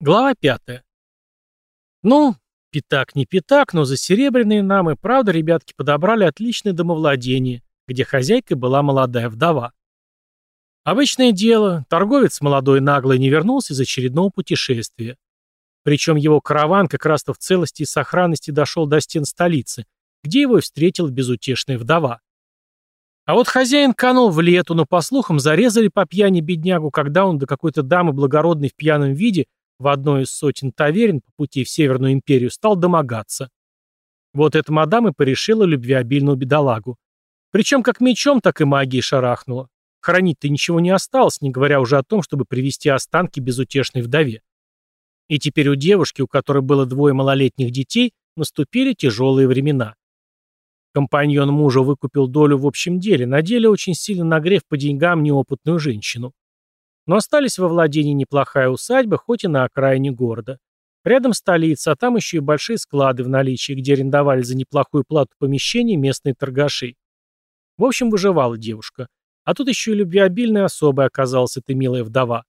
Глава пятая. Ну, пятак не пятак, но за серебряные нам и правда ребятки подобрали отличное домовладение, где хозяйкой была молодая вдова. Обычное дело, торговец молодой наглый не вернулся из очередного путешествия. Причем его караван как раз-то в целости и сохранности дошел до стен столицы, где его и встретила безутешная вдова. А вот хозяин канул в лету, но, по слухам, зарезали по пьяни беднягу, когда он до какой-то дамы благородной в пьяном виде – в одной из сотен таверн по пути в Северную империю стал домогаться. Вот эта мадам и порешила любвеобильную бедолагу. Причем как мечом, так и магией шарахнула. Хранить-то ничего не осталось, не говоря уже о том, чтобы привести останки безутешной вдове. И теперь у девушки, у которой было двое малолетних детей, наступили тяжелые времена. Компаньон мужа выкупил долю в общем деле, на деле очень сильно нагрев по деньгам неопытную женщину. Но остались во владении неплохая усадьба, хоть и на окраине города. Рядом столица, а там еще и большие склады в наличии, где арендовали за неплохую плату помещений местные торгаши. В общем, выживала девушка. А тут еще и любвеобильная особая оказалась эта милая вдова.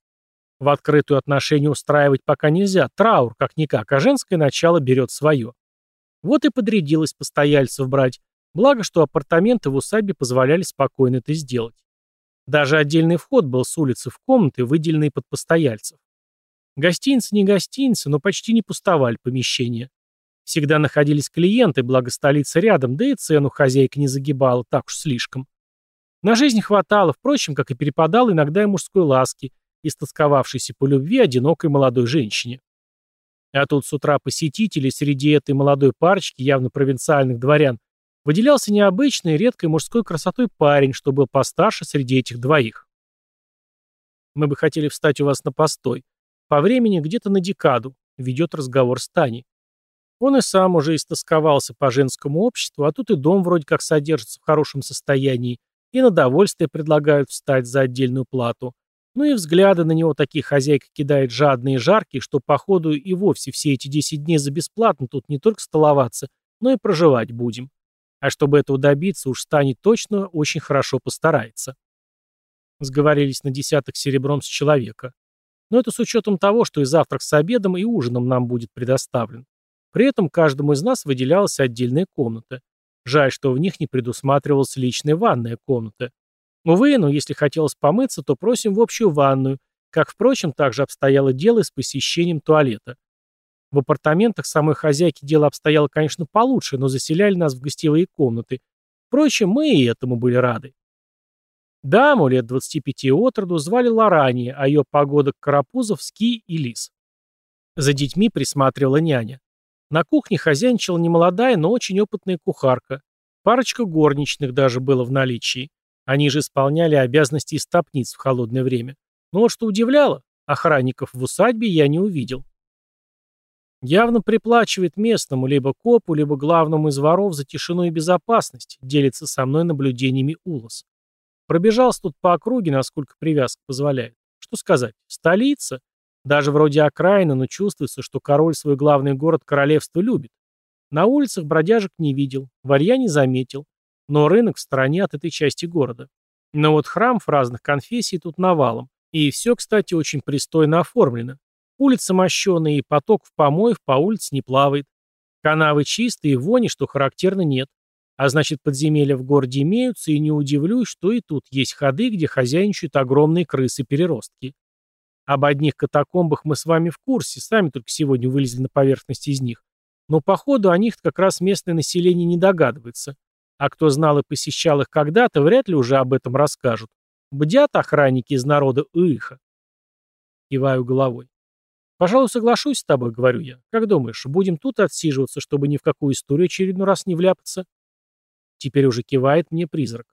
В открытую отношения устраивать пока нельзя, траур как-никак, а женское начало берет свое. Вот и подрядилась постояльцев брать, благо, что апартаменты в усадьбе позволяли спокойно это сделать. Даже отдельный вход был с улицы в комнаты, выделенные под постояльцев. Гостиницы не гостиницы, но почти не пустовали помещения. Всегда находились клиенты, благо столица рядом, да и цену хозяйка не загибала, так уж слишком. На жизнь хватало, впрочем, как и перепадал иногда и мужской ласки, истосковавшейся по любви одинокой молодой женщине. А тут с утра посетители среди этой молодой парочки, явно провинциальных дворян, выделялся необычной, редкой мужской красотой парень, что был постарше среди этих двоих. «Мы бы хотели встать у вас на постой. По времени где-то на декаду», — ведет разговор с Таней. Он и сам уже истосковался по женскому обществу, а тут и дом вроде как содержится в хорошем состоянии, и на довольствие предлагают встать за отдельную плату. Ну и взгляды на него такие хозяйка кидает жадные и жаркие, что, походу, и вовсе все эти 10 дней за бесплатно тут не только столоваться, но и проживать будем. А чтобы этого добиться, уж станет точно очень хорошо постарается. Сговорились на десяток серебром с человека. Но это с учетом того, что и завтрак с обедом, и ужином нам будет предоставлен. При этом каждому из нас выделялась отдельная комната. Жаль, что в них не предусматривалась личная ванная комната. Увы, но если хотелось помыться, то просим в общую ванную, как, впрочем, также обстояло дело с посещением туалета. В апартаментах самой хозяйки дело обстояло, конечно, получше, но заселяли нас в гостевые комнаты. Впрочем, мы и этому были рады. Даму лет 25 от роду звали Ларания, а ее погодок Карапузов, Ски и Лис. За детьми присматривала няня. На кухне хозяйничала немолодая, но очень опытная кухарка. Парочка горничных даже было в наличии. Они же исполняли обязанности истопниц в холодное время. Но вот что удивляло, охранников в усадьбе я не увидел. Явно приплачивает местному, либо копу, либо главному из воров за тишину и безопасность, делится со мной наблюдениями Улос. Пробежался тут по округе, насколько привязка позволяет. Что сказать, столица? Даже вроде окраина, но чувствуется, что король свой главный город королевства любит. На улицах бродяжек не видел, варья не заметил, но рынок в стороне от этой части города. Но вот храмов разных конфессий тут навалом. И все, кстати, очень пристойно оформлено. Улица мощеная, и поток в помоев по улице не плавает. Канавы чистые, вони, что характерно, нет. А значит, подземелья в городе имеются, и не удивлюсь, что и тут есть ходы, где хозяйничают огромные крысы-переростки. Об одних катакомбах мы с вами в курсе, сами только сегодня вылезли на поверхность из них. Но, походу, о них как раз местное население не догадывается. А кто знал и посещал их когда-то, вряд ли уже об этом расскажут. Бдят охранники из народа Иха. Киваю головой. «Пожалуй, соглашусь с тобой», — говорю я. «Как думаешь, будем тут отсиживаться, чтобы ни в какую историю очередной раз не вляпаться?» Теперь уже кивает мне призрак.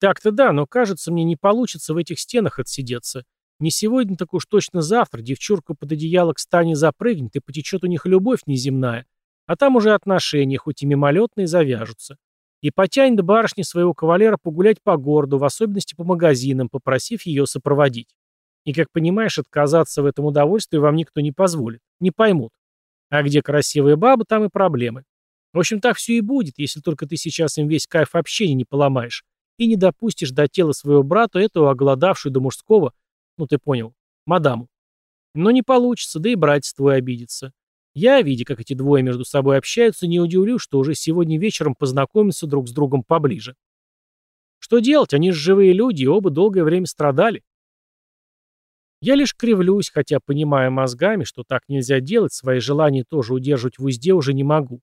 «Так-то да, но кажется, мне не получится в этих стенах отсидеться. Не сегодня, так уж точно завтра девчурка под одеяло к стане запрыгнет, и потечет у них любовь неземная. А там уже отношения, хоть и мимолетные, завяжутся. И потянет барышни своего кавалера погулять по городу, в особенности по магазинам, попросив ее сопроводить. И, как понимаешь, отказаться в этом удовольствии вам никто не позволит. Не поймут. А где красивая баба, там и проблемы. В общем, так все и будет, если только ты сейчас им весь кайф общения не поломаешь и не допустишь до тела своего брата, этого оголодавшую до мужского, ну ты понял, мадаму. Но не получится, да и братец твой обидится. Я, видя, как эти двое между собой общаются, не удивлюсь, что уже сегодня вечером познакомятся друг с другом поближе. Что делать? Они же живые люди, и оба долгое время страдали. Я лишь кривлюсь, хотя, понимая мозгами, что так нельзя делать, свои желания тоже удерживать в узде уже не могу.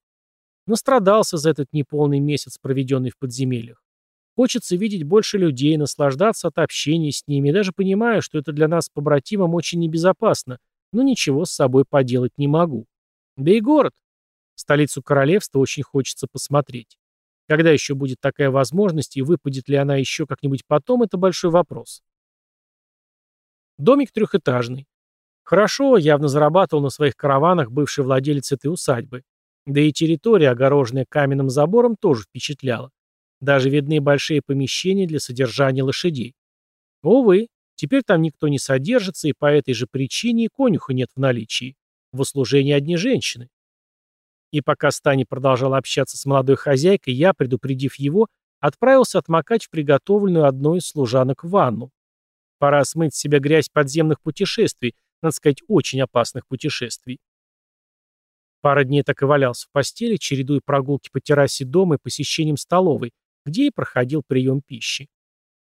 Настрадался за этот неполный месяц, проведенный в подземельях. Хочется видеть больше людей, наслаждаться от общения с ними, даже понимаю, что это для нас с побратимом очень небезопасно, но ничего с собой поделать не могу. Да и город. Столицу королевства очень хочется посмотреть. Когда еще будет такая возможность, и выпадет ли она еще как-нибудь потом, это большой вопрос. Домик трехэтажный. Хорошо, явно зарабатывал на своих караванах бывший владелец этой усадьбы. Да и территория, огороженная каменным забором, тоже впечатляла. Даже видны большие помещения для содержания лошадей. Увы, теперь там никто не содержится, и по этой же причине и конюха нет в наличии. В услужении одни женщины. И пока Стани продолжал общаться с молодой хозяйкой, я, предупредив его, отправился отмокать в приготовленную одной из служанок ванну. Пора смыть с себя грязь подземных путешествий, надо сказать, очень опасных путешествий. Пара дней так и валялся в постели, чередуя прогулки по террасе дома и посещением столовой, где и проходил прием пищи.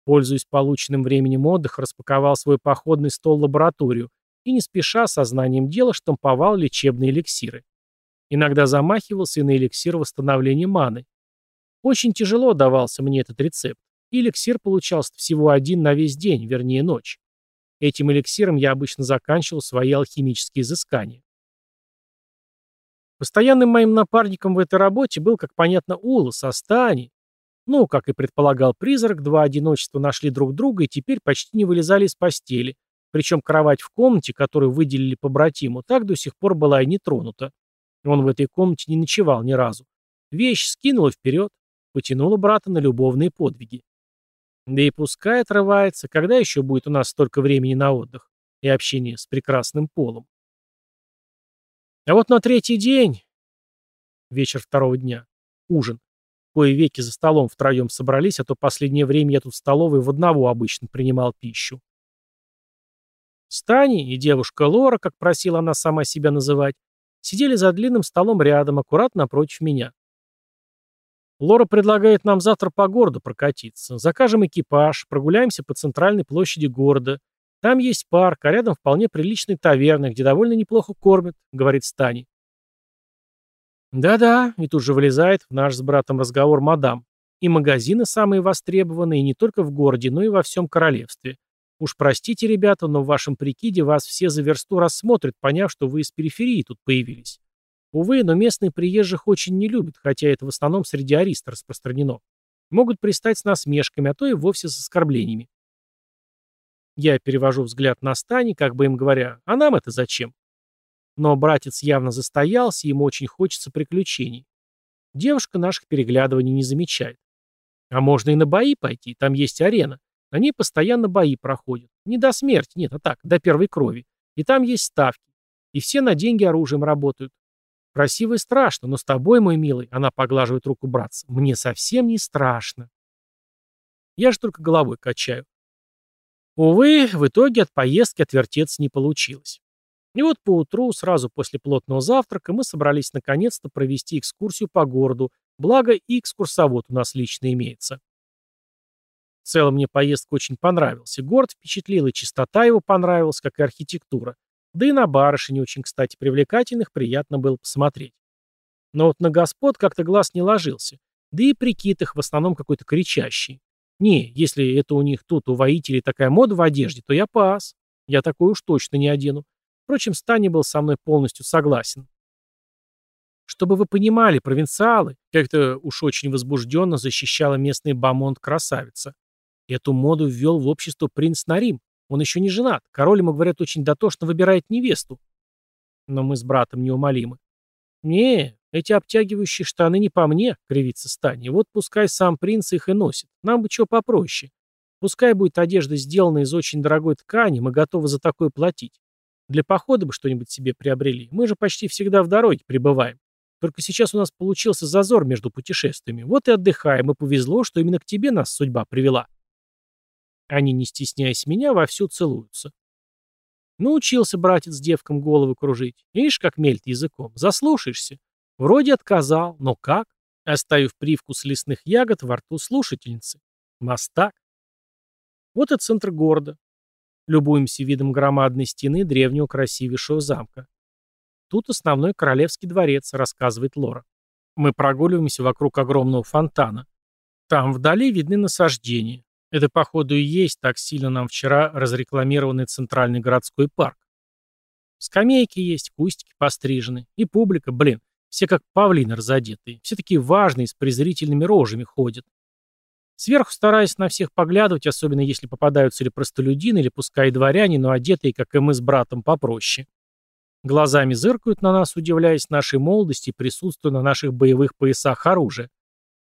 Пользуясь полученным временем отдыха, распаковал свой походный стол-лабораторию и не спеша, сознанием дела, штамповал лечебные эликсиры. Иногда замахивался и на эликсир восстановления маны. Очень тяжело давался мне этот рецепт эликсир получался всего один на весь день, вернее ночь. Этим эликсиром я обычно заканчивал свои алхимические изыскания. Постоянным моим напарником в этой работе был, как понятно, Улас, Астани. Ну, как и предполагал призрак, два одиночества нашли друг друга и теперь почти не вылезали из постели, причем кровать в комнате, которую выделили по братиму, так до сих пор была и не тронута. Он в этой комнате не ночевал ни разу. Вещь скинула вперед, потянула брата на любовные подвиги. Да и пускай отрывается, когда еще будет у нас столько времени на отдых и общение с прекрасным полом. А вот на третий день, вечер второго дня, ужин. Кое веки за столом втроем собрались, а то последнее время я тут в столовой в одного обычно принимал пищу. Стани и девушка Лора, как просила она сама себя называть, сидели за длинным столом рядом, аккуратно напротив меня. Лора предлагает нам завтра по городу прокатиться. Закажем экипаж, прогуляемся по центральной площади города. Там есть парк, а рядом вполне приличные таверны, где довольно неплохо кормят», — говорит Стани. «Да-да», и тут же вылезает в наш с братом разговор мадам. «И магазины самые востребованные не только в городе, но и во всем королевстве. Уж простите, ребята, но в вашем прикиде вас все за версту рассмотрят, поняв, что вы из периферии тут появились. Увы, но местные приезжих очень не любят, хотя это в основном среди арист распространено. Могут пристать с насмешками, а то и вовсе с оскорблениями. Я перевожу взгляд на Стани, как бы им говоря, а нам это зачем? Но братец явно застоялся, ему очень хочется приключений. Девушка наших переглядываний не замечает. А можно и на бои пойти, там есть арена. На ней постоянно бои проходят. Не до смерти, нет, а так, до первой крови. И там есть ставки. И все на деньги оружием работают. Красиво и страшно, но с тобой, мой милый, она поглаживает руку братца, мне совсем не страшно. Я же только головой качаю. Увы, в итоге от поездки отвертеться не получилось. И вот поутру, сразу после плотного завтрака, мы собрались наконец-то провести экскурсию по городу, благо и экскурсовод у нас лично имеется. В целом мне поездка очень понравилась, и город впечатлил, и чистота его понравилась, как и архитектура. Да и на барышень очень, кстати, привлекательных приятно было посмотреть. Но вот на господ как-то глаз не ложился. Да и прикид их в основном какой-то кричащий. Не, если это у них тут, у воителей, такая мода в одежде, то я пас. Я такой уж точно не одену. Впрочем, Стани был со мной полностью согласен. Чтобы вы понимали, провинциалы, как-то уж очень возбужденно защищала местный бамонт-красавица. Эту моду ввел в общество принц Нарим, он еще не женат. Король ему, говорят, очень дотошно выбирает невесту. Но мы с братом неумолимы. Не, эти обтягивающие штаны не по мне, кривится Стани. Вот пускай сам принц их и носит. Нам бы чего попроще. Пускай будет одежда сделана из очень дорогой ткани, мы готовы за такое платить. Для похода бы что-нибудь себе приобрели. Мы же почти всегда в дороге пребываем. Только сейчас у нас получился зазор между путешествиями. Вот и отдыхаем, и повезло, что именно к тебе нас судьба привела. Они, не стесняясь меня, вовсю целуются. Научился братец девкам головы кружить. Видишь, как мельт языком. Заслушаешься. Вроде отказал, но как? Оставив привкус лесных ягод во рту слушательницы. Мастак. Вот и центр города. Любуемся видом громадной стены древнего красивейшего замка. Тут основной королевский дворец, рассказывает Лора. Мы прогуливаемся вокруг огромного фонтана. Там вдали видны насаждения. Это, походу, и есть так сильно нам вчера разрекламированный центральный городской парк. Скамейки есть, кустики пострижены. И публика, блин, все как павлины разодетые. Все такие важные, с презрительными рожами ходят. Сверху стараясь на всех поглядывать, особенно если попадаются или простолюдины, или пускай дворяне, но одетые, как и мы с братом, попроще. Глазами зыркают на нас, удивляясь нашей молодости и присутствию на наших боевых поясах оружия.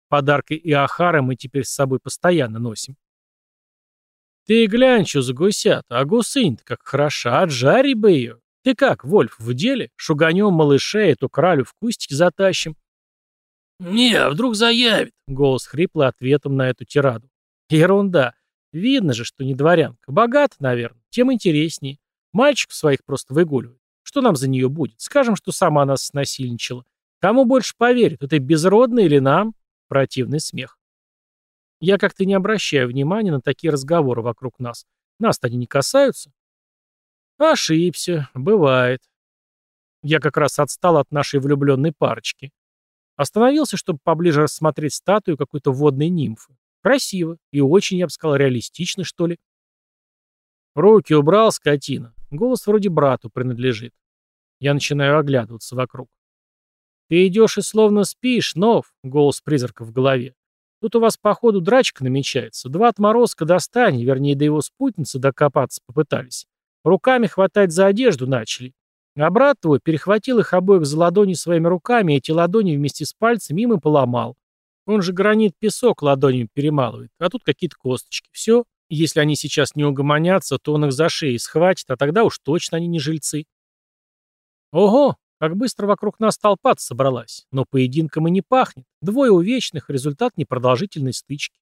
Подарки и ахары мы теперь с собой постоянно носим. Ты глянь, что за гусят, а гусынь-то как хороша, отжари бы ее. Ты как, Вольф, в деле? Шуганем малышей, эту кралю в кустик затащим. «Не, а вдруг заявит?» — голос хриплый ответом на эту тираду. «Ерунда. Видно же, что не дворянка. Богат, наверное. Тем интереснее. Мальчиков своих просто выгуливает. Что нам за нее будет? Скажем, что сама нас снасильничала. Кому больше поверит, это безродная или нам? Противный смех. Я как-то не обращаю внимания на такие разговоры вокруг нас. Нас-то они не касаются. Ошибся. Бывает. Я как раз отстал от нашей влюбленной парочки. Остановился, чтобы поближе рассмотреть статую какой-то водной нимфы. Красиво и очень, я бы сказал, реалистично, что ли. Руки убрал, скотина. Голос вроде брату принадлежит. Я начинаю оглядываться вокруг. «Ты идешь и словно спишь, Нов», — голос призрака в голове. «Тут у вас, походу, драчка намечается. Два отморозка достань, вернее, до его спутницы докопаться попытались. Руками хватать за одежду начали. А брат твой перехватил их обоих за ладони своими руками, и эти ладони вместе с пальцами им и поломал. Он же гранит песок ладонями перемалывает, а тут какие-то косточки. Все, если они сейчас не угомонятся, то он их за шеи схватит, а тогда уж точно они не жильцы. Ого, как быстро вокруг нас толпа собралась. Но поединком и не пахнет. Двое увечных, результат непродолжительной стычки.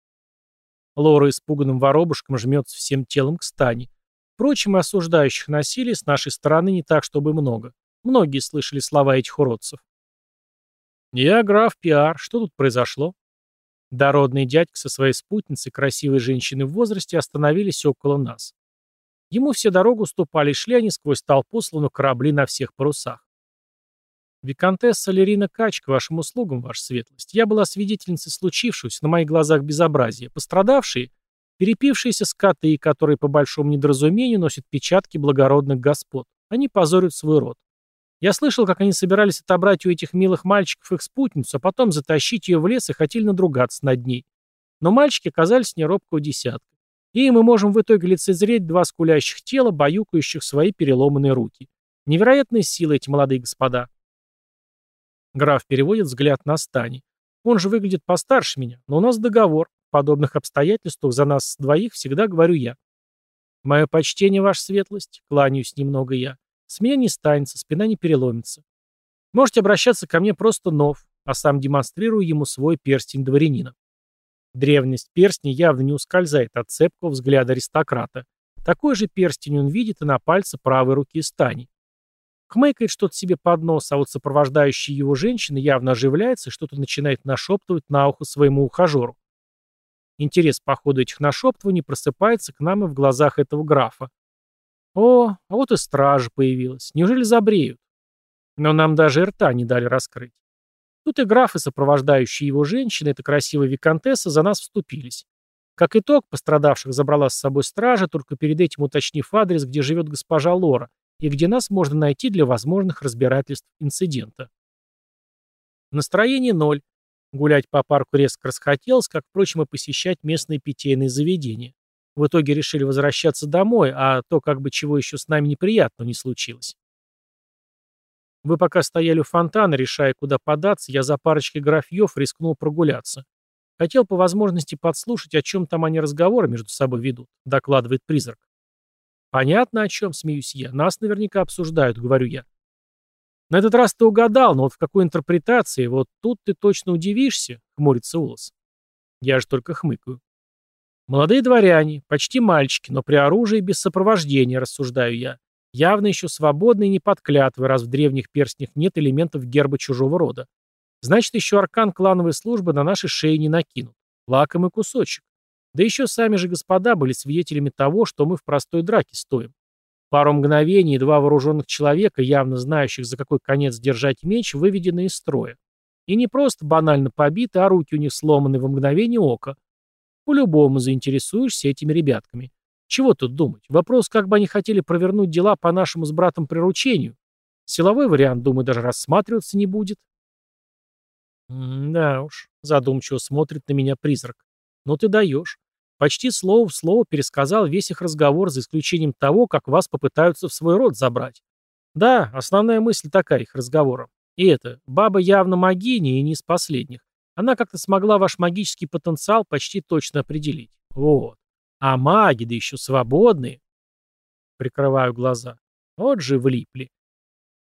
Лора испуганным воробушком жмется всем телом к стане. Впрочем, осуждающих насилие с нашей стороны не так, чтобы много. Многие слышали слова этих уродцев. «Я граф Пиар. Что тут произошло?» Дородный дядька со своей спутницей, красивой женщиной в возрасте, остановились около нас. Ему все дорогу ступали, шли они сквозь толпу, словно корабли на всех парусах. «Викантесса Лерина Кач, к вашим услугам, ваша светлость. Я была свидетельницей случившегося, на моих глазах безобразия. Пострадавшие — перепившиеся скоты, которые по большому недоразумению носят печатки благородных господ. Они позорят свой род. Я слышал, как они собирались отобрать у этих милых мальчиков их спутницу, а потом затащить ее в лес и хотели надругаться над ней. Но мальчики оказались неробкого десятка. И мы можем в итоге лицезреть два скулящих тела, баюкающих свои переломанные руки. Невероятная сила эти молодые господа. Граф переводит взгляд на Стани. Он же выглядит постарше меня, но у нас договор. В подобных обстоятельствах за нас двоих всегда говорю я. Мое почтение, ваша светлость, кланяюсь немного я. С меня не станется, спина не переломится. Можете обращаться ко мне просто нов, а сам демонстрирую ему свой перстень дворянина. Древность перстня явно не ускользает от цепкого взгляда аристократа. Такой же перстень он видит и на пальце правой руки Стани. Хмыкает что-то себе под нос, а вот сопровождающая его женщина явно оживляется и что-то начинает нашептывать на ухо своему ухажеру. Интерес по ходу этих нашептываний просыпается к нам и в глазах этого графа. О, а вот и стража появилась. Неужели забреют? Но нам даже рта не дали раскрыть. Тут и граф, и сопровождающие его женщины, эта красивая виконтесса, за нас вступились. Как итог, пострадавших забрала с собой стража, только перед этим уточнив адрес, где живет госпожа Лора, и где нас можно найти для возможных разбирательств инцидента. Настроение ноль. Гулять по парку резко расхотелось, как, впрочем, и посещать местные питейные заведения. В итоге решили возвращаться домой, а то как бы чего еще с нами неприятного не случилось. Вы пока стояли у фонтана, решая, куда податься, я за парочкой графьев рискнул прогуляться. Хотел по возможности подслушать, о чем там они разговоры между собой ведут, докладывает призрак. Понятно, о чем, смеюсь я. Нас наверняка обсуждают, говорю я. На этот раз ты угадал, но вот в какой интерпретации, вот тут ты точно удивишься, хмурится Улас. Я же только хмыкаю. Молодые дворяне, почти мальчики, но при оружии без сопровождения, рассуждаю я. Явно еще свободный и не под раз в древних перстнях нет элементов герба чужого рода. Значит, еще аркан клановой службы на наши шеи не накинут. Лакомый кусочек. Да еще сами же господа были свидетелями того, что мы в простой драке стоим. Пару мгновений два вооруженных человека, явно знающих, за какой конец держать меч, выведены из строя. И не просто банально побиты, а руки у них сломаны во мгновение ока. По-любому заинтересуешься этими ребятками. Чего тут думать? Вопрос, как бы они хотели провернуть дела по нашему с братом приручению. Силовой вариант, думаю, даже рассматриваться не будет. «Да уж», — задумчиво смотрит на меня призрак. «Ну ты даешь. Почти слово в слово пересказал весь их разговор, за исключением того, как вас попытаются в свой род забрать. Да, основная мысль такая их разговора. И это, баба явно магиня и не из последних. Она как-то смогла ваш магический потенциал почти точно определить. Вот. А маги, да еще свободные. Прикрываю глаза. Вот же влипли.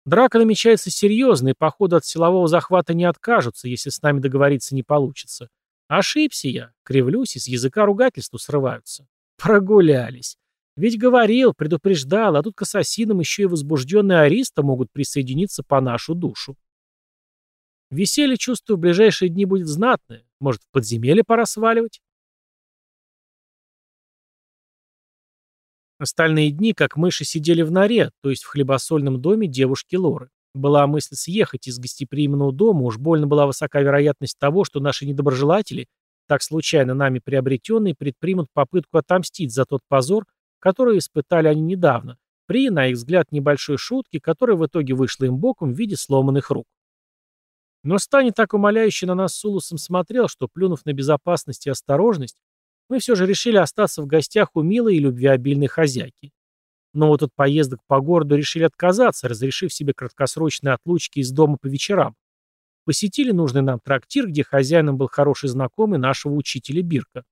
Драка намечается серьезная, и походу от силового захвата не откажутся, если с нами договориться не получится. Ошибся я, кривлюсь, и с языка ругательству срываются. Прогулялись. Ведь говорил, предупреждал, а тут к ассасинам еще и возбужденные ариста могут присоединиться по нашу душу. Веселье, чувствую, в ближайшие дни будет знатное. Может, в подземелье пора сваливать? Остальные дни, как мыши, сидели в норе, то есть в хлебосольном доме девушки Лоры. Была мысль съехать из гостеприимного дома, уж больно была высока вероятность того, что наши недоброжелатели, так случайно нами приобретенные, предпримут попытку отомстить за тот позор, который испытали они недавно, при, на их взгляд, небольшой шутке, которая в итоге вышла им боком в виде сломанных рук. Но Стани так умоляюще на нас с Улусом смотрел, что, плюнув на безопасность и осторожность, мы все же решили остаться в гостях у милой и любвеобильной хозяйки. Но вот от поездок по городу решили отказаться, разрешив себе краткосрочные отлучки из дома по вечерам. Посетили нужный нам трактир, где хозяином был хороший знакомый нашего учителя Бирка.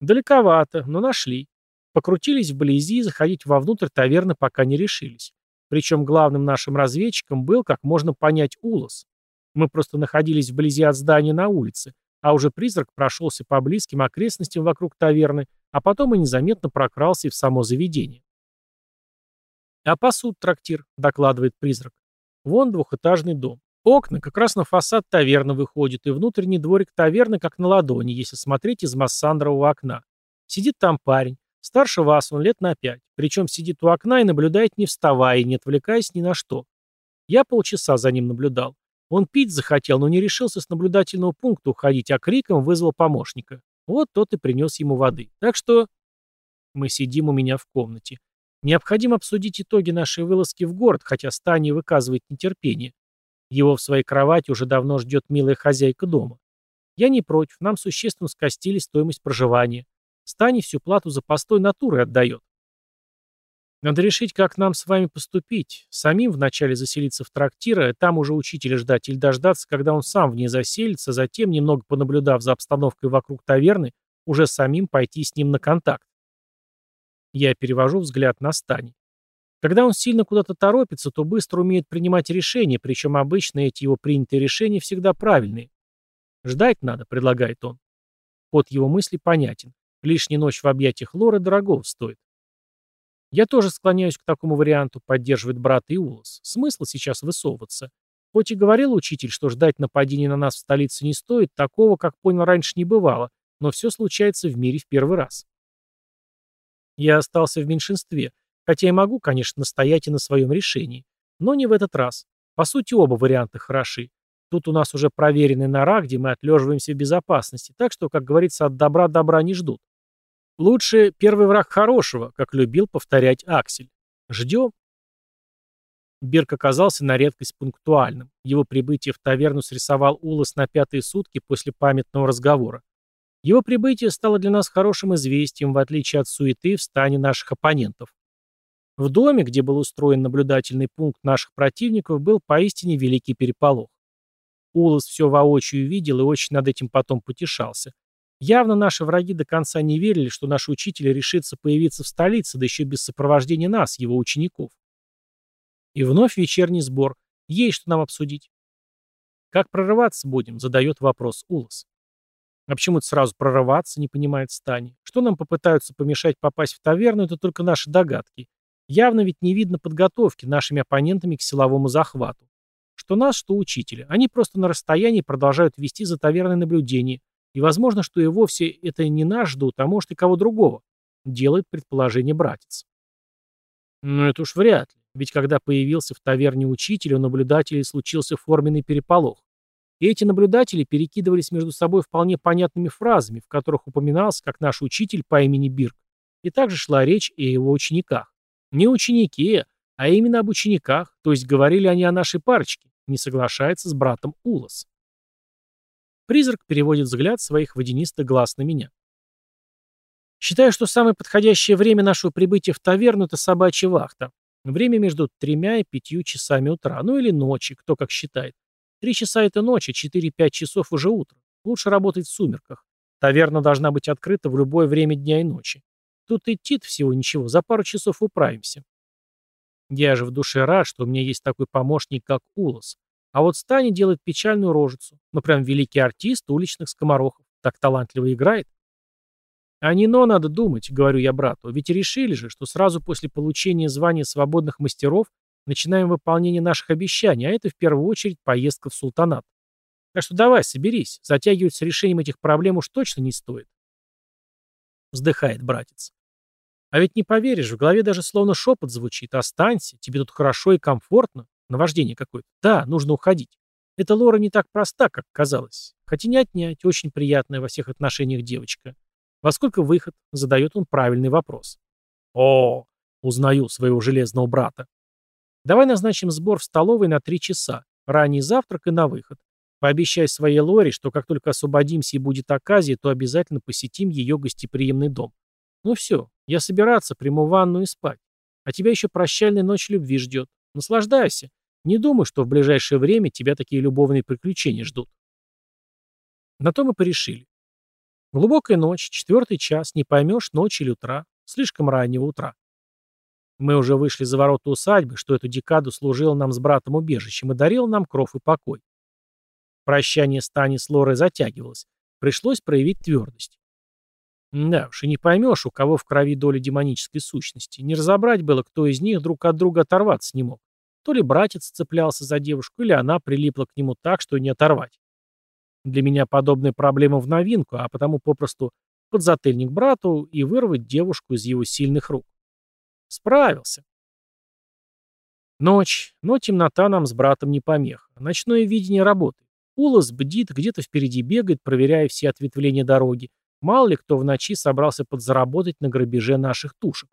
Далековато, но нашли. Покрутились вблизи и заходить вовнутрь таверны пока не решились. Причем главным нашим разведчиком был, как можно понять, Улос. Мы просто находились вблизи от здания на улице, а уже призрак прошелся по близким окрестностям вокруг таверны, а потом и незаметно прокрался и в само заведение. «А посуд трактир», — докладывает призрак. «Вон двухэтажный дом. Окна как раз на фасад таверны выходят, и внутренний дворик таверны как на ладони, если смотреть из массандрового окна. Сидит там парень. Старше вас, он лет на пять. Причем сидит у окна и наблюдает не вставая не отвлекаясь ни на что. Я полчаса за ним наблюдал. Он пить захотел, но не решился с наблюдательного пункта уходить, а криком вызвал помощника. Вот тот и принес ему воды. Так что... Мы сидим у меня в комнате. Необходимо обсудить итоги нашей вылазки в город, хотя Стани выказывает нетерпение. Его в своей кровати уже давно ждет милая хозяйка дома. Я не против, нам существенно скостили стоимость проживания. Стани всю плату за постой натуры отдает. Надо решить, как нам с вами поступить. Самим вначале заселиться в трактир, а там уже учителя ждать, или дождаться, когда он сам в ней заселится, затем, немного понаблюдав за обстановкой вокруг таверны, уже самим пойти с ним на контакт. Я перевожу взгляд на Стани. Когда он сильно куда-то торопится, то быстро умеет принимать решения, причем обычно эти его принятые решения всегда правильные. «Ждать надо», — предлагает он. Ход его мысли понятен. Лишняя ночь в объятиях Лоры дорого стоит. Я тоже склоняюсь к такому варианту, поддерживает брат Иулос. Смысла сейчас высовываться. Хоть и говорил учитель, что ждать нападения на нас в столице не стоит, такого, как понял, раньше не бывало, но все случается в мире в первый раз. Я остался в меньшинстве, хотя и могу, конечно, настоять и на своем решении. Но не в этот раз. По сути, оба варианта хороши. Тут у нас уже проверенный нора, где мы отлеживаемся в безопасности, так что, как говорится, от добра добра не ждут. Лучше первый враг хорошего, как любил повторять Аксель. Ждем. Бирк оказался на редкость пунктуальным. Его прибытие в таверну срисовал Улас на пятые сутки после памятного разговора. Его прибытие стало для нас хорошим известием, в отличие от суеты в стане наших оппонентов. В доме, где был устроен наблюдательный пункт наших противников, был поистине великий переполох. Улас все воочию видел и очень над этим потом потешался. Явно наши враги до конца не верили, что наш учитель решится появиться в столице, да еще без сопровождения нас, его учеников. И вновь вечерний сбор. Есть что нам обсудить. «Как прорываться будем?» — задает вопрос Улас. «А почему это сразу прорываться?» — не понимает Стани. «Что нам попытаются помешать попасть в таверну, это только наши догадки. Явно ведь не видно подготовки нашими оппонентами к силовому захвату. Что нас, что учителя. Они просто на расстоянии продолжают вести за таверной наблюдение, и возможно, что и вовсе это не нас ждут, а может и кого другого, делает предположение братец. Ну это уж вряд ли, ведь когда появился в таверне учитель, у наблюдателей случился форменный переполох. И эти наблюдатели перекидывались между собой вполне понятными фразами, в которых упоминался как наш учитель по имени Бирк, и также шла речь и о его учениках. Не ученики, а именно об учениках, то есть говорили они о нашей парочке, не соглашается с братом Улас. Призрак переводит взгляд своих водянистых глаз на меня. Считаю, что самое подходящее время нашего прибытия в таверну – это собачья вахта. Время между тремя и пятью часами утра, ну или ночи, кто как считает. Три часа – это ночь, а четыре-пять часов уже утро. Лучше работать в сумерках. Таверна должна быть открыта в любое время дня и ночи. Тут идти всего ничего, за пару часов управимся. Я же в душе рад, что у меня есть такой помощник, как Улос. А вот Стани делает печальную рожицу. Ну прям великий артист уличных скоморохов. Так талантливо играет. А не но надо думать, говорю я брату. Ведь решили же, что сразу после получения звания свободных мастеров начинаем выполнение наших обещаний, а это в первую очередь поездка в султанат. Так что давай, соберись. Затягивать с решением этих проблем уж точно не стоит. Вздыхает братец. А ведь не поверишь, в голове даже словно шепот звучит. Останься, тебе тут хорошо и комфортно. Наваждение какое-то. Да, нужно уходить. Эта Лора не так проста, как казалось. Хотя не отнять, очень приятная во всех отношениях девочка. Во сколько выход? Задает он правильный вопрос. О, узнаю своего железного брата. Давай назначим сбор в столовой на три часа. Ранний завтрак и на выход. Пообещай своей Лоре, что как только освободимся и будет оказия, то обязательно посетим ее гостеприимный дом. Ну все, я собираться, приму ванну и спать. А тебя еще прощальная ночь любви ждет. Наслаждайся. Не думай, что в ближайшее время тебя такие любовные приключения ждут. На то мы порешили. Глубокая ночь, четвертый час, не поймешь, ночь или утра, слишком раннего утра. Мы уже вышли за ворота усадьбы, что эту декаду служило нам с братом убежищем и дарил нам кров и покой. Прощание Стани с Лорой затягивалось. Пришлось проявить твердость. Да уж, и не поймешь, у кого в крови доля демонической сущности. Не разобрать было, кто из них друг от друга оторваться не мог. То ли братец цеплялся за девушку, или она прилипла к нему так, что не оторвать. Для меня подобная проблема в новинку, а потому попросту подзатыльник брату и вырвать девушку из его сильных рук. Справился. Ночь, но темнота нам с братом не помеха. Ночное видение работает. Улас бдит, где-то впереди бегает, проверяя все ответвления дороги, Мало ли кто в ночи собрался подзаработать на грабеже наших тушек.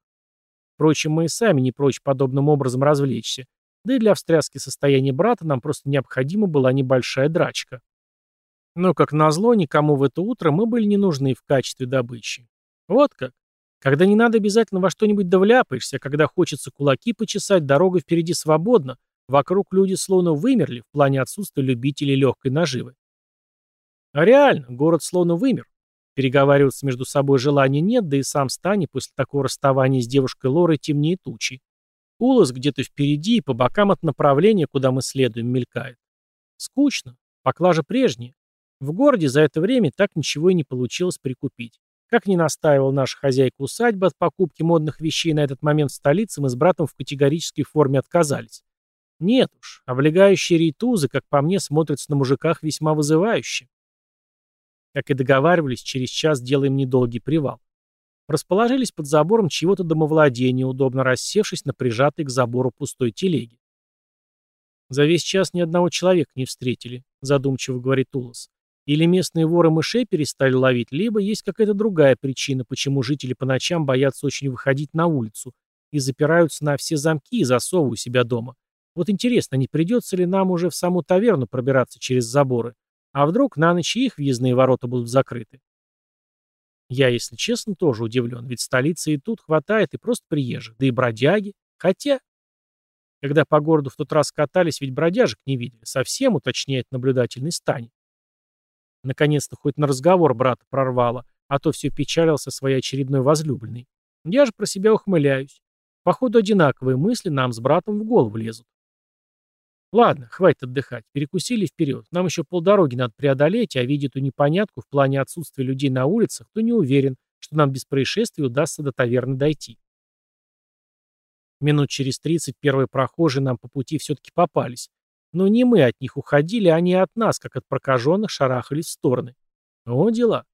Впрочем, мы и сами не прочь подобным образом развлечься. Да и для встряски состояния брата нам просто необходима была небольшая драчка. Но, как назло, никому в это утро мы были не нужны в качестве добычи. Вот как. Когда не надо обязательно во что-нибудь довляпаешься, а когда хочется кулаки почесать, дорога впереди свободна, вокруг люди словно вымерли в плане отсутствия любителей легкой наживы. А реально, город словно вымер. Переговариваться между собой желания нет, да и сам Стани после такого расставания с девушкой Лорой темнее тучи. Улос где-то впереди и по бокам от направления, куда мы следуем, мелькает. Скучно. Поклажа прежняя. В городе за это время так ничего и не получилось прикупить. Как ни настаивал наша хозяйка усадьбы от покупки модных вещей на этот момент в столице, мы с братом в категорической форме отказались. Нет уж, облегающие рейтузы, как по мне, смотрятся на мужиках весьма вызывающе. Как и договаривались, через час делаем недолгий привал. Расположились под забором чего-то домовладения, удобно рассевшись на прижатой к забору пустой телеге. «За весь час ни одного человека не встретили», — задумчиво говорит Улас. «Или местные воры мышей перестали ловить, либо есть какая-то другая причина, почему жители по ночам боятся очень выходить на улицу и запираются на все замки и засовы у себя дома. Вот интересно, не придется ли нам уже в саму таверну пробираться через заборы? А вдруг на ночь их въездные ворота будут закрыты? Я, если честно, тоже удивлен, ведь столицы и тут хватает и просто приезжих, да и бродяги. Хотя, когда по городу в тот раз катались, ведь бродяжек не видели, совсем уточняет наблюдательный стань. Наконец-то хоть на разговор брата прорвало, а то все печалился своей очередной возлюбленной. Я же про себя ухмыляюсь. Походу, одинаковые мысли нам с братом в голову лезут. Ладно, хватит отдыхать. Перекусили вперед. Нам еще полдороги надо преодолеть, а видя эту непонятку в плане отсутствия людей на улицах, то не уверен, что нам без происшествий удастся до таверны дойти. Минут через тридцать первые прохожие нам по пути все-таки попались. Но не мы от них уходили, а они от нас, как от прокаженных, шарахались в стороны. О, дела.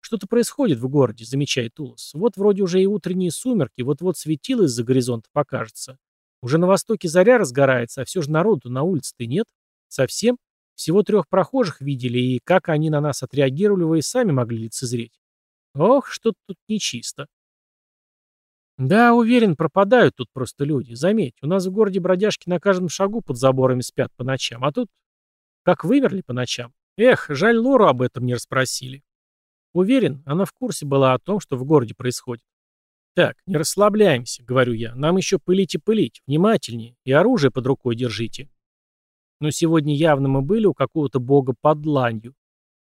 Что-то происходит в городе, замечает Улас. Вот вроде уже и утренние сумерки, вот-вот светило из-за горизонта покажется. Уже на востоке заря разгорается, а все же народу на улице-то нет. Совсем? Всего трех прохожих видели, и как они на нас отреагировали, вы и сами могли лицезреть. Ох, что-то тут нечисто. Да, уверен, пропадают тут просто люди. Заметь, у нас в городе бродяжки на каждом шагу под заборами спят по ночам, а тут как вымерли по ночам. Эх, жаль, Лору об этом не расспросили. Уверен, она в курсе была о том, что в городе происходит. Так, не расслабляемся, говорю я. Нам еще пылить и пылить. Внимательнее. И оружие под рукой держите. Но сегодня явно мы были у какого-то бога под ланью.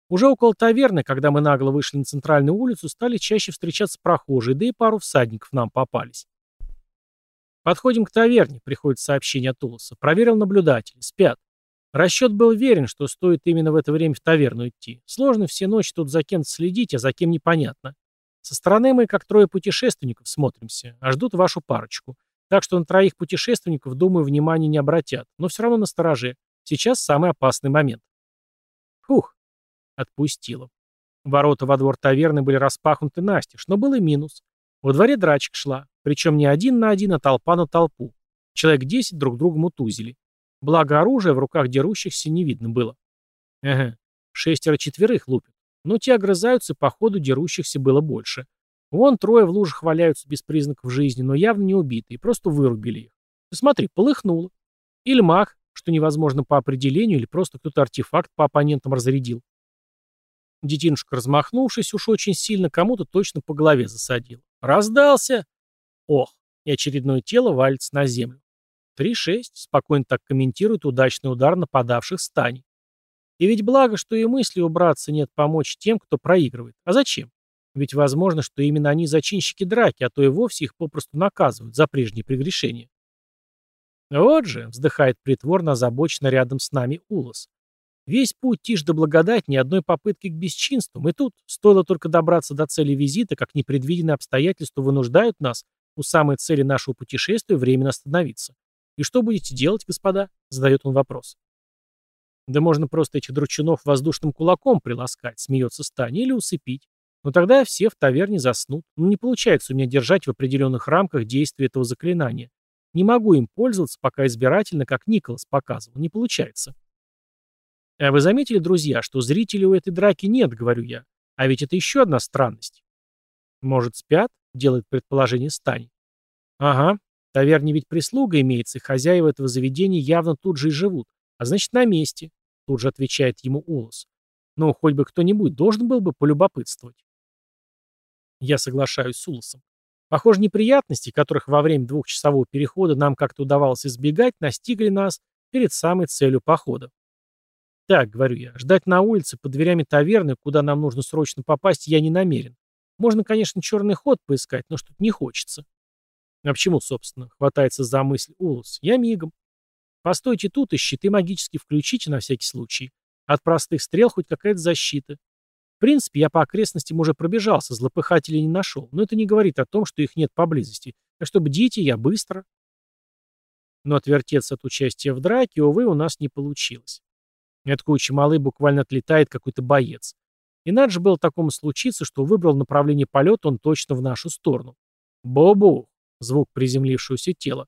Уже около таверны, когда мы нагло вышли на центральную улицу, стали чаще встречаться прохожие, да и пару всадников нам попались. Подходим к таверне, приходит сообщение от Улоса. Проверил наблюдателей, спят. Расчет был верен, что стоит именно в это время в таверну идти. Сложно все ночи тут за кем-то следить, а за кем непонятно. Со стороны мы, как трое путешественников, смотримся, а ждут вашу парочку. Так что на троих путешественников, думаю, внимания не обратят. Но все равно на стороже. Сейчас самый опасный момент. Фух, Отпустила. Ворота во двор таверны были распахнуты настежь, но был и минус. Во дворе драчек шла, причем не один на один, а толпа на толпу. Человек десять друг друга мутузили. Благо оружия в руках дерущихся не видно было. Ага, шестеро-четверых лупят. Но те огрызаются, по ходу дерущихся было больше. Вон трое в лужах валяются без признаков жизни, но явно не убитые, просто вырубили их. Ты смотри, полыхнуло. Или маг, что невозможно по определению, или просто кто-то артефакт по оппонентам разрядил. Детинушка, размахнувшись уж очень сильно, кому-то точно по голове засадил. Раздался! Ох, и очередное тело валится на землю. 3-6, спокойно так комментирует удачный удар нападавших стани. И ведь благо, что и мысли убраться нет помочь тем, кто проигрывает. А зачем? Ведь возможно, что именно они зачинщики драки, а то и вовсе их попросту наказывают за прежние прегрешения. Вот же, вздыхает притворно озабоченно рядом с нами Улос. Весь путь тишь да благодать, ни одной попытки к бесчинствам. И тут, стоило только добраться до цели визита, как непредвиденные обстоятельства вынуждают нас у самой цели нашего путешествия временно остановиться. «И что будете делать, господа?» — задает он вопрос. «Да можно просто этих дручунов воздушным кулаком приласкать», — смеется Стани, «или усыпить. Но тогда все в таверне заснут. Ну, не получается у меня держать в определенных рамках действия этого заклинания. Не могу им пользоваться пока избирательно, как Николас показывал. Не получается. А вы заметили, друзья, что зрителей у этой драки нет, говорю я. А ведь это еще одна странность. Может, спят? Делает предположение Стань. Ага. В таверне ведь прислуга имеется, и хозяева этого заведения явно тут же и живут. А значит, на месте. Тут же отвечает ему Улос. Ну, хоть бы кто-нибудь должен был бы полюбопытствовать. Я соглашаюсь с Улосом. Похоже, неприятности, которых во время двухчасового перехода нам как-то удавалось избегать, настигли нас перед самой целью похода. «Так», — говорю я, — «ждать на улице под дверями таверны, куда нам нужно срочно попасть, я не намерен. Можно, конечно, черный ход поискать, но что-то не хочется». «А почему, собственно?» — хватается за мысль Улус. «Я мигом. Постойте тут и щиты магически включите на всякий случай. От простых стрел хоть какая-то защита. В принципе, я по окрестностям уже пробежался, злопыхателей не нашел, но это не говорит о том, что их нет поблизости. Так что бдите, я быстро». Но отвертеться от участия в драке, увы, у нас не получилось. От кучи малы буквально отлетает какой-то боец. И надо же было такому случиться, что выбрал направление полета он точно в нашу сторону. Бобу! Звук приземлившегося тела.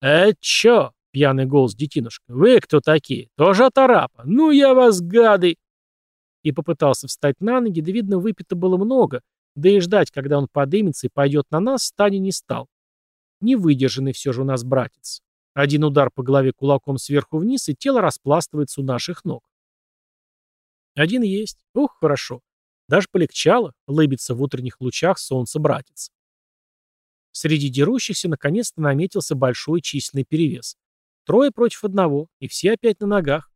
«Э, чё?» — пьяный голос детинушка. «Вы кто такие? Тоже от? Ну я вас, гады!» И попытался встать на ноги, да видно, выпито было много, да и ждать, когда он подымется и пойдет на нас, Стани не стал. Невыдержанный все же у нас братец. Один удар по голове кулаком сверху вниз, и тело распластывается у наших ног. Один есть. Ух, хорошо. Даже полегчало, лыбится в утренних лучах солнца братец. Среди дерущихся наконец-то наметился большой численный перевес. Трое против одного, и все опять на ногах.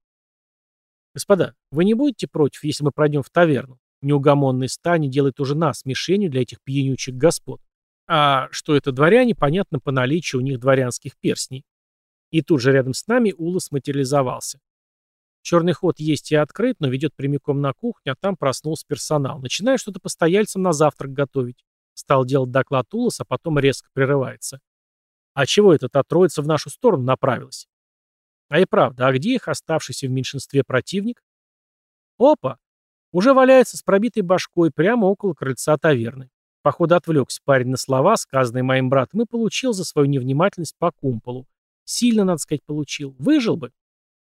Господа, вы не будете против, если мы пройдем в таверну? Неугомонный стани делает уже нас мишенью для этих пьянючих господ. А что это дворяне, понятно по наличию у них дворянских перстней. И тут же рядом с нами Улас материализовался. Черный ход есть и открыт, но ведет прямиком на кухню, а там проснулся персонал. Начинает что-то постояльцам на завтрак готовить. Стал делать доклад Улас, а потом резко прерывается. А чего это та троица в нашу сторону направилась? А и правда, а где их оставшийся в меньшинстве противник? Опа! Уже валяется с пробитой башкой прямо около крыльца таверны. Походу отвлекся парень на слова, сказанные моим братом, и получил за свою невнимательность по кумполу. Сильно, надо сказать, получил. Выжил бы.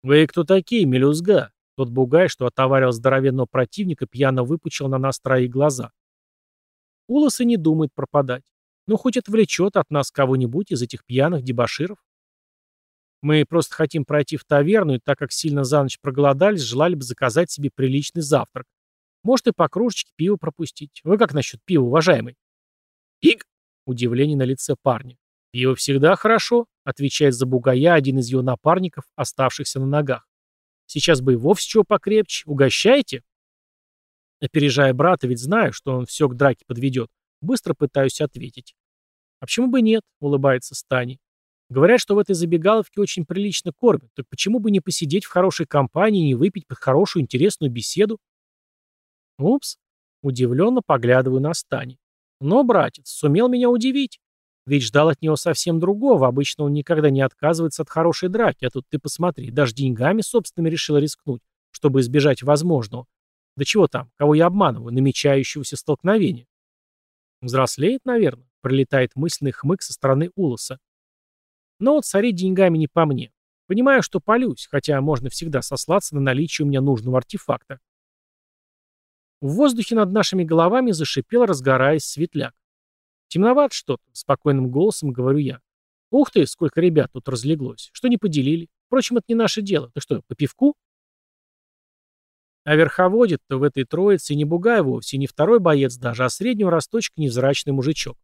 «Вы кто такие, мелюзга?» Тот бугай, что отоварил здоровенного противника, пьяно выпучил на нас трои глаза. Улос и не думает пропадать. Ну, хоть отвлечет от нас кого-нибудь из этих пьяных дебоширов. Мы просто хотим пройти в таверну, и так как сильно за ночь проголодались, желали бы заказать себе приличный завтрак. Может, и по кружечке пива пропустить. Вы как насчет пива, уважаемый? Иг! Удивление на лице парня. Пиво всегда хорошо, отвечает за бугая один из его напарников, оставшихся на ногах. Сейчас бы и вовсе чего покрепче. Угощаете? Опережая брата, ведь знаю, что он все к драке подведет. Быстро пытаюсь ответить. А почему бы нет, улыбается Стани. Говорят, что в этой забегаловке очень прилично кормят. Так почему бы не посидеть в хорошей компании и не выпить под хорошую интересную беседу? Упс. Удивленно поглядываю на Стани. Но, братец, сумел меня удивить. Ведь ждал от него совсем другого. Обычно он никогда не отказывается от хорошей драки. А тут ты посмотри, даже деньгами собственными решил рискнуть, чтобы избежать возможного. Да чего там, кого я обманываю, намечающегося столкновения? Взрослеет, наверное, пролетает мысленный хмык со стороны Улоса. Но вот царить деньгами не по мне. Понимаю, что полюсь, хотя можно всегда сослаться на наличие у меня нужного артефакта. В воздухе над нашими головами зашипел, разгораясь светляк. Темноват что-то, спокойным голосом говорю я. Ух ты, сколько ребят тут разлеглось. Что не поделили? Впрочем, это не наше дело. Ты что, по пивку? А верховодит-то в этой троице не бугай вовсе, не второй боец даже, а среднего росточка невзрачный мужичок.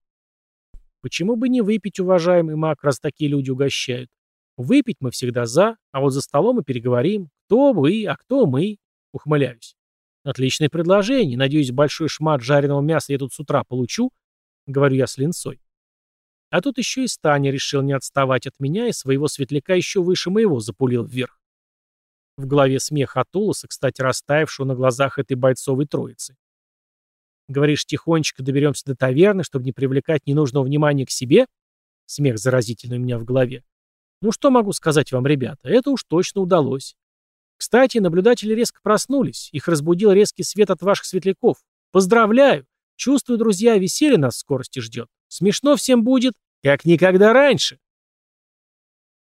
Почему бы не выпить, уважаемый маг, раз такие люди угощают? Выпить мы всегда за, а вот за столом мы переговорим. Кто вы, а кто мы? Ухмыляюсь. Отличное предложение. Надеюсь, большой шмат жареного мяса я тут с утра получу, говорю я с линцой. А тут еще и Станя решил не отставать от меня и своего светляка еще выше моего запулил вверх. В голове смех от Улоса, кстати, растаявшего на глазах этой бойцовой троицы. Говоришь, тихонечко доберемся до таверны, чтобы не привлекать ненужного внимания к себе? Смех заразительный у меня в голове. Ну что могу сказать вам, ребята, это уж точно удалось. Кстати, наблюдатели резко проснулись. Их разбудил резкий свет от ваших светляков. Поздравляю! Чувствую, друзья, веселье нас в скорости ждет. Смешно всем будет, как никогда раньше.